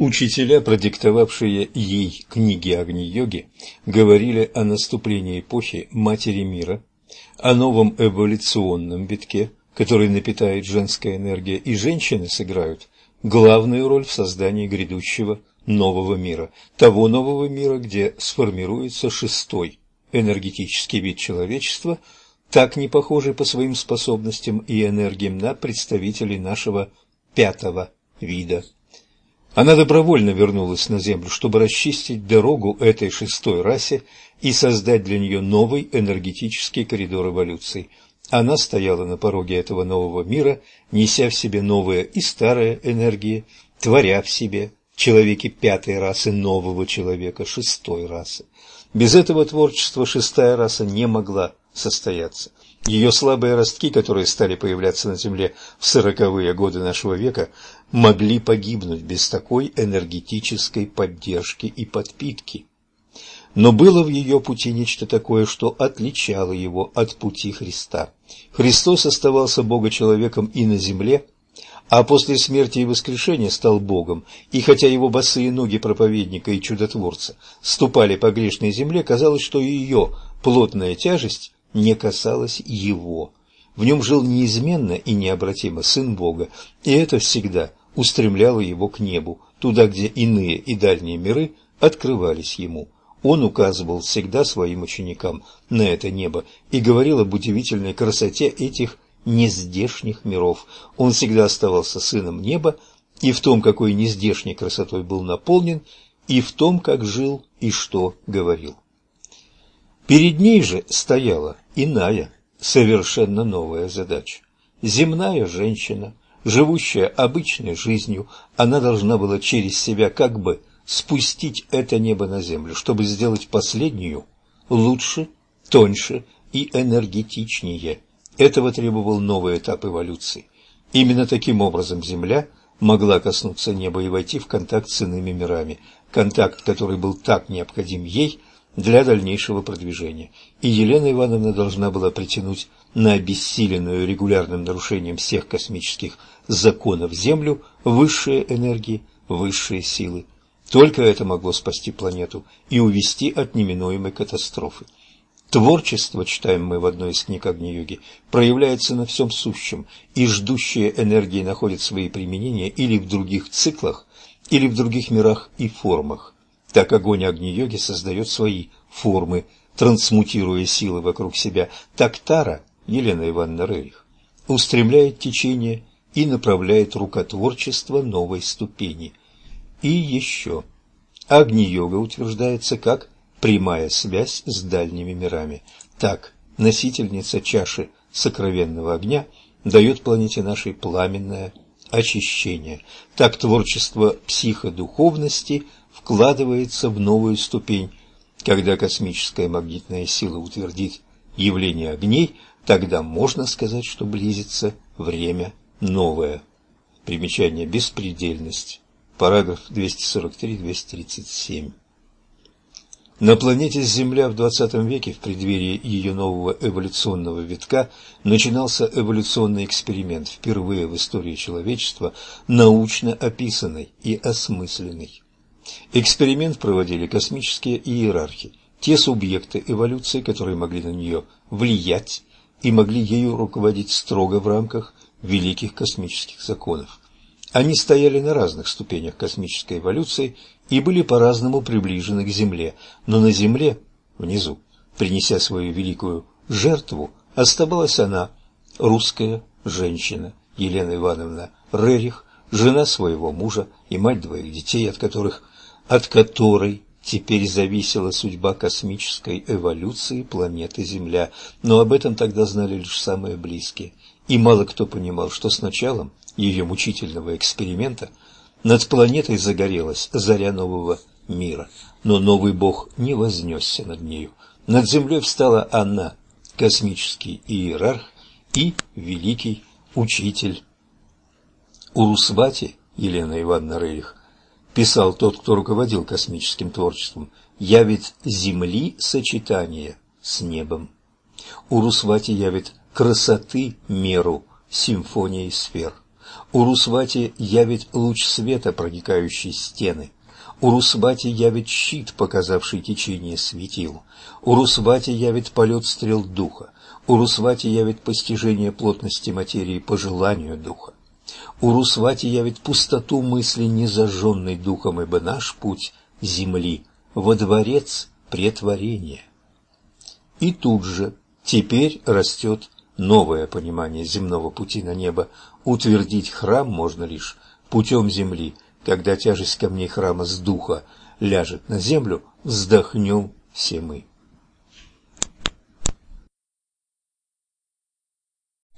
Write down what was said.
Учителя, продиктовавшие ей книги Агни-йоги, говорили о наступлении эпохи Матери Мира, о новом эволюционном витке, который напитает женская энергия, и женщины сыграют главную роль в создании грядущего нового мира, того нового мира, где сформируется шестой энергетический вид человечества, так не похожий по своим способностям и энергиям на представителей нашего пятого вида. Она добровольно вернулась на Землю, чтобы расчистить дорогу этой шестой расе и создать для нее новый энергетический коридор эволюции. Она стояла на пороге этого нового мира, неся в себе новые и старые энергии, творя в себе человеке пятой расы нового человека шестой расы. Без этого творчества шестая раса не могла состояться. Ее слабые ростки, которые стали появляться на Земле в сороковые годы нашего века, могли погибнуть без такой энергетической поддержки и подпитки. Но было в ее пути нечто такое, что отличало его от пути Христа. Христос оставался Бога-человеком и на земле, а после смерти и воскрешения стал Богом, и хотя его босые ноги проповедника и чудотворца ступали по грешной земле, казалось, что ее плотная тяжесть не касалась его. В нем жил неизменно и необратимо Сын Бога, и это всегда устремляло его к небу, туда, где иные и дальние миры открывались ему. Он указывал всегда своим ученикам на это небо и говорил об удивительной красоте этих нездешних миров. Он всегда оставался сыном неба, и в том, какой нездешней красотой был наполнен, и в том, как жил и что говорил. Перед ней же стояла иная, совершенно новая задача. Земная женщина, живущая обычной жизнью, она должна была через себя как бы спустить это небо на землю, чтобы сделать последнюю лучше, тоньше и энергетичнее. Этого требовал новый этап эволюции. Именно таким образом Земля могла коснуться неба и войти в контакт с иными мирами, контакт, который был так необходим ей для дальнейшего продвижения. И Елена Ивановна должна была притянуть на обессиленную регулярным нарушением всех космических законов Землю высшие энергии, высшие силы. Только это могло спасти планету и увести от неминуемой катастрофы. Творчество, читаем мы в одной из книг Агни-йоги, проявляется на всем сущем, и ждущие энергии находят свои применения или в других циклах, или в других мирах и формах. Так огонь Агни-йоги создает свои формы, трансмутируя силы вокруг себя. Так Тара, Елена Ивановна Рерих, устремляет течение и направляет рукотворчество новой ступени. И еще. Агни-йога утверждается как прямая связь с дальними мирами. Так, носительница чаши сокровенного огня дает планете нашей пламенное очищение. Так творчество психодуховности вкладывается в новую ступень. Когда космическая магнитная сила утвердит явление огней, тогда можно сказать, что близится время новое. Примечание «Беспредельность». Параграф 243-237. На планете Земля в XX веке, в преддверии ее нового эволюционного витка, начинался эволюционный эксперимент, впервые в истории человечества научно описанный и осмысленный. Эксперимент проводили космические иерархи, те субъекты эволюции, которые могли на нее влиять и могли ею руководить строго в рамках великих космических законов. Они стояли на разных ступенях космической эволюции и были по-разному приближены к Земле, но на Земле, внизу, принеся свою великую жертву, оставалась она, русская женщина Елена Ивановна Рерих, жена своего мужа и мать двоих детей, от которых, от которой теперь зависела судьба космической эволюции планеты Земля, но об этом тогда знали лишь самые близкие, и мало кто понимал, что с началом ее мучительного эксперимента над планетой загорелась заря нового мира, но новый бог не вознесся над нею. Над землей встала она, космический иерарх и великий учитель. Урусвати, Елена Ивановна Рерих, писал тот, кто руководил космическим творчеством, явит земли сочетание с небом. Урусвати явит красоты меру симфонии сфер. Урусвати явит луч света, проникающий стены. Урусвати явит щит, показавший течение светил. Урусвати явит полет стрел духа. Урусвати явит постижение плотности материи по желанию духа. Урусвати явит пустоту мысли, незажженной духом, ибо наш путь земли во дворец претворения. И тут же теперь растет новое понимание земного пути на небо. Утвердить храм можно лишь путем земли. Когда тяжесть камней храма с духа ляжет на землю, вздохнем все мы.